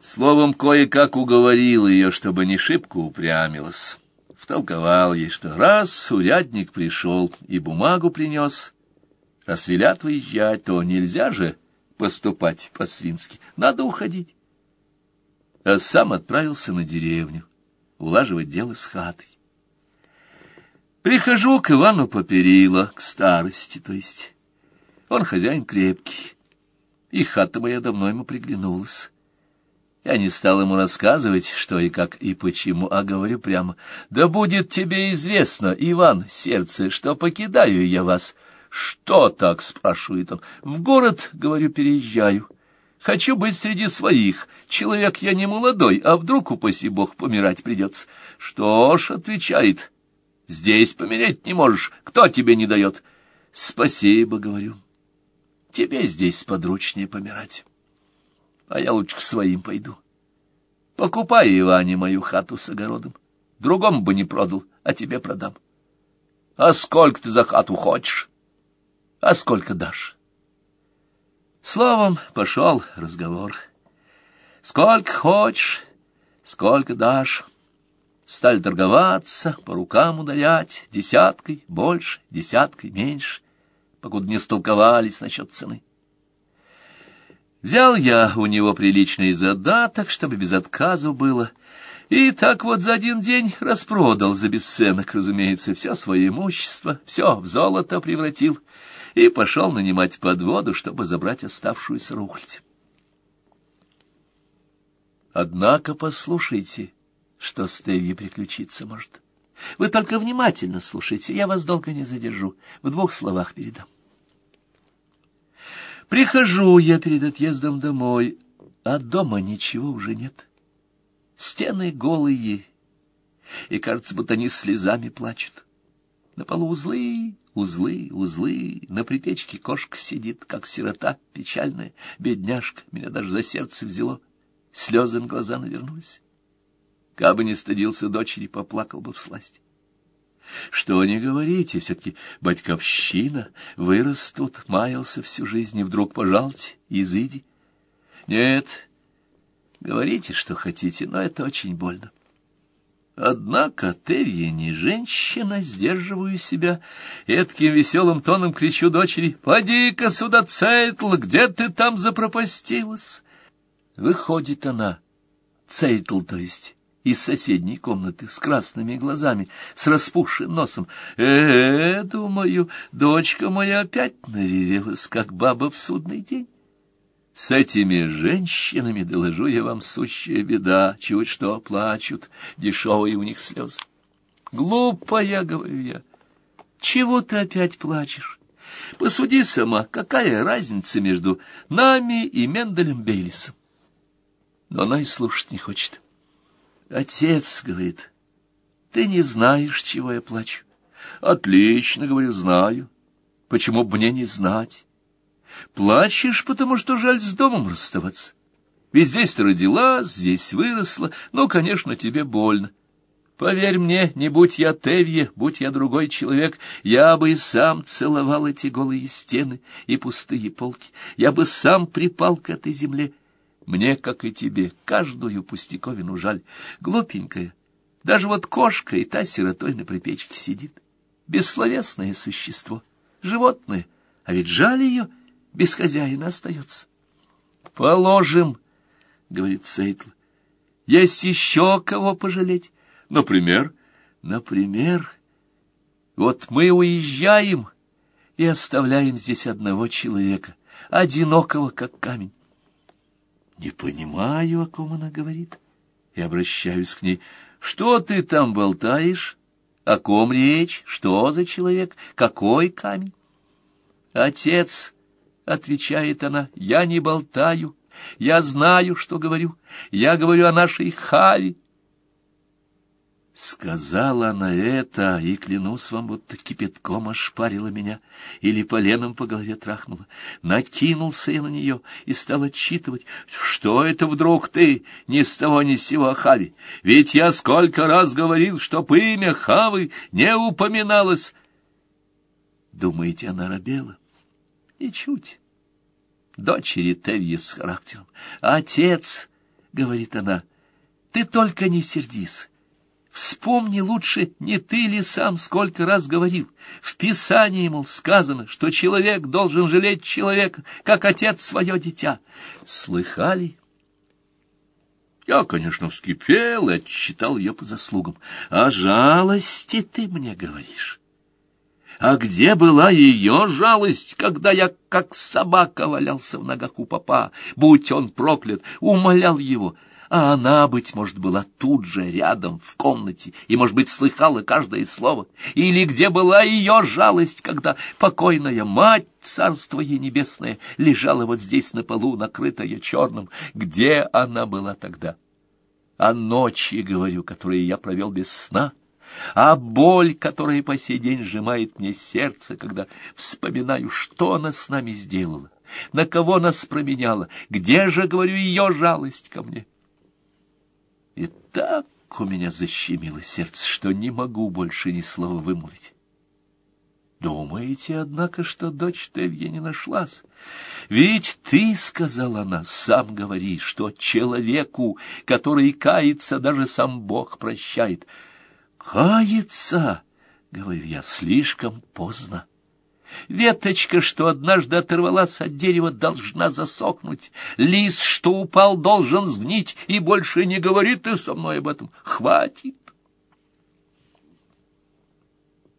Словом, кое-как уговорил ее, чтобы не шибко упрямилась. Втолковал ей, что раз урядник пришел и бумагу принес, раз велят выезжать, то нельзя же поступать по-свински, надо уходить. А сам отправился на деревню, улаживать дело с хатой. Прихожу к Ивану Поперила, к старости, то есть. Он хозяин крепкий, и хата моя давно ему приглянулась. Я не стал ему рассказывать, что и как и почему, а говорю прямо. «Да будет тебе известно, Иван, сердце, что покидаю я вас». «Что так?» — спрашивает он. «В город, — говорю, — переезжаю. Хочу быть среди своих. Человек я не молодой, а вдруг, упаси бог, помирать придется». «Что ж», — отвечает, — «здесь помереть не можешь. Кто тебе не дает?» «Спасибо, — говорю, — тебе здесь подручнее помирать» а я лучше к своим пойду. Покупай, Иване, мою хату с огородом. Другому бы не продал, а тебе продам. А сколько ты за хату хочешь? А сколько дашь? Словом, пошел разговор. Сколько хочешь, сколько дашь. Стали торговаться, по рукам ударять, десяткой больше, десяткой меньше, покуда не столковались насчет цены. Взял я у него приличный задаток, чтобы без отказа было, и так вот за один день распродал за бесценок, разумеется, все свое имущество, все в золото превратил, и пошел нанимать подводу, чтобы забрать оставшуюся рухлядь. Однако послушайте, что с Тевьей приключиться может. Вы только внимательно слушайте, я вас долго не задержу, в двух словах передам. Прихожу я перед отъездом домой, а дома ничего уже нет. Стены голые, и кажется, будто они слезами плачут. На полу узлы, узлы, узлы, на припечке кошка сидит, как сирота печальная, бедняжка, меня даже за сердце взяло, слезы на глаза навернулись. Кабы не стыдился дочери, поплакал бы в сласть. Что не говорите, все-таки батьковщина, вырос тут, маялся всю жизнь, и вдруг, пожалуйте, изыди. Нет, говорите, что хотите, но это очень больно. Однако Тевья не женщина, сдерживаю себя, и таким веселым тоном кричу дочери, «Поди-ка сюда, Цейтл, где ты там запропастилась?» Выходит она, Цейтл, то есть, из соседней комнаты с красными глазами, с распухшим носом. Э, -э, думаю, дочка моя опять наревелась, как баба в судный день. С этими женщинами, доложу я вам, сущая беда, чуть что плачут, дешевые у них слезы. Глупая, говорю я, чего ты опять плачешь? Посуди сама, какая разница между нами и Менделем Бейлисом? Но она и слушать не хочет. Отец, — говорит, — ты не знаешь, чего я плачу. Отлично, — говорю, — знаю. Почему бы мне не знать? Плачешь, потому что жаль с домом расставаться. Ведь здесь ты родилась, здесь выросла, ну, конечно, тебе больно. Поверь мне, не будь я Тевье, будь я другой человек, я бы и сам целовал эти голые стены и пустые полки, я бы сам припал к этой земле мне, как и тебе, каждую пустяковину жаль. Глупенькая. Даже вот кошка и та сиротой на припечке сидит. Бессловесное существо. Животное. А ведь жаль ее, без хозяина остается. Положим, — говорит Сейтл. Есть еще кого пожалеть. Например, например, вот мы уезжаем и оставляем здесь одного человека, одинокого, как камень. Не понимаю, о ком она говорит. И обращаюсь к ней. Что ты там болтаешь? О ком речь? Что за человек? Какой камень? Отец, — отвечает она, — я не болтаю. Я знаю, что говорю. Я говорю о нашей Харе. Сказала она это, и, клянусь вам, будто кипятком ошпарила меня или поленом по голове трахнула. Накинулся я на нее и стал отчитывать, что это вдруг ты ни с того ни с сего о Хаве? Ведь я сколько раз говорил, чтоб имя Хавы не упоминалось. Думаете, она робела? Ничуть. Дочери Тевья с характером. Отец — говорит она, — ты только не сердись. Вспомни лучше, не ты ли сам сколько раз говорил. В Писании, мол, сказано, что человек должен жалеть человека, как отец свое дитя. Слыхали? Я, конечно, вскипел и отчитал ее по заслугам. О жалости ты мне говоришь. А где была ее жалость, когда я, как собака, валялся в ногах у папа, будь он проклят, умолял его — а она, быть может, была тут же, рядом, в комнате, и, может быть, слыхала каждое слово. Или где была ее жалость, когда покойная мать, царство ей небесное, лежала вот здесь на полу, накрытая черным. Где она была тогда? О ночи, говорю, которые я провел без сна, а боль, которая по сей день сжимает мне сердце, когда вспоминаю, что она с нами сделала, на кого нас променяла, где же, говорю, ее жалость ко мне. И так у меня защемило сердце, что не могу больше ни слова вымолвить. Думаете, однако, что дочь Тевье не нашлась? Ведь ты, — сказала она, — сам говори, что человеку, который кается, даже сам Бог прощает. Кается, — говорю я, — слишком поздно. Веточка, что однажды оторвалась от дерева, должна засохнуть. Лис, что упал, должен сгнить, и больше не говори ты со мной об этом. Хватит.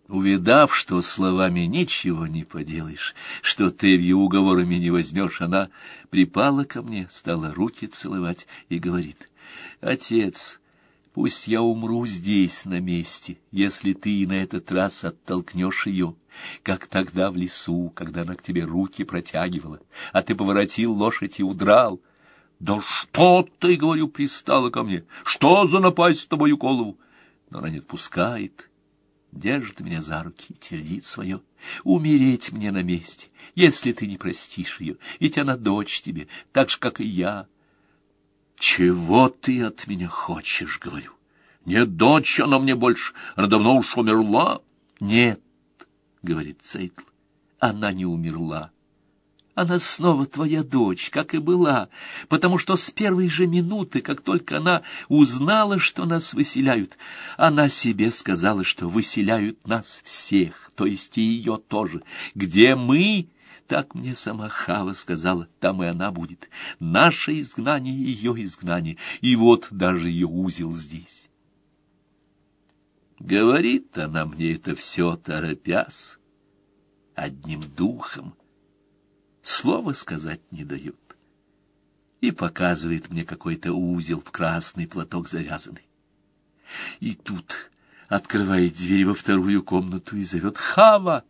Увидав, что словами ничего не поделаешь, что ты в ее уговорами не возьмешь, она припала ко мне, стала руки целовать и говорит, «Отец, пусть я умру здесь, на месте, если ты и на этот раз оттолкнешь ее» как тогда в лесу, когда она к тебе руки протягивала, а ты поворотил лошадь и удрал. Да что ты, говорю, пристала ко мне? Что за напасть с тобою голову? Но она не отпускает, держит меня за руки, твердит свое. Умереть мне на месте, если ты не простишь ее, ведь она дочь тебе, так же, как и я. Чего ты от меня хочешь, говорю? Нет, дочь она мне больше, она давно уж умерла. Нет, — говорит Цейтл, — она не умерла. Она снова твоя дочь, как и была, потому что с первой же минуты, как только она узнала, что нас выселяют, она себе сказала, что выселяют нас всех, то есть и ее тоже. Где мы, так мне сама Хава сказала, там и она будет. Наше изгнание — ее изгнание, и вот даже ее узел здесь. Говорит она мне это все, торопясь, одним духом. Слова сказать не дает. И показывает мне какой-то узел в красный платок завязанный. И тут открывает дверь во вторую комнату и зовет «Хава!»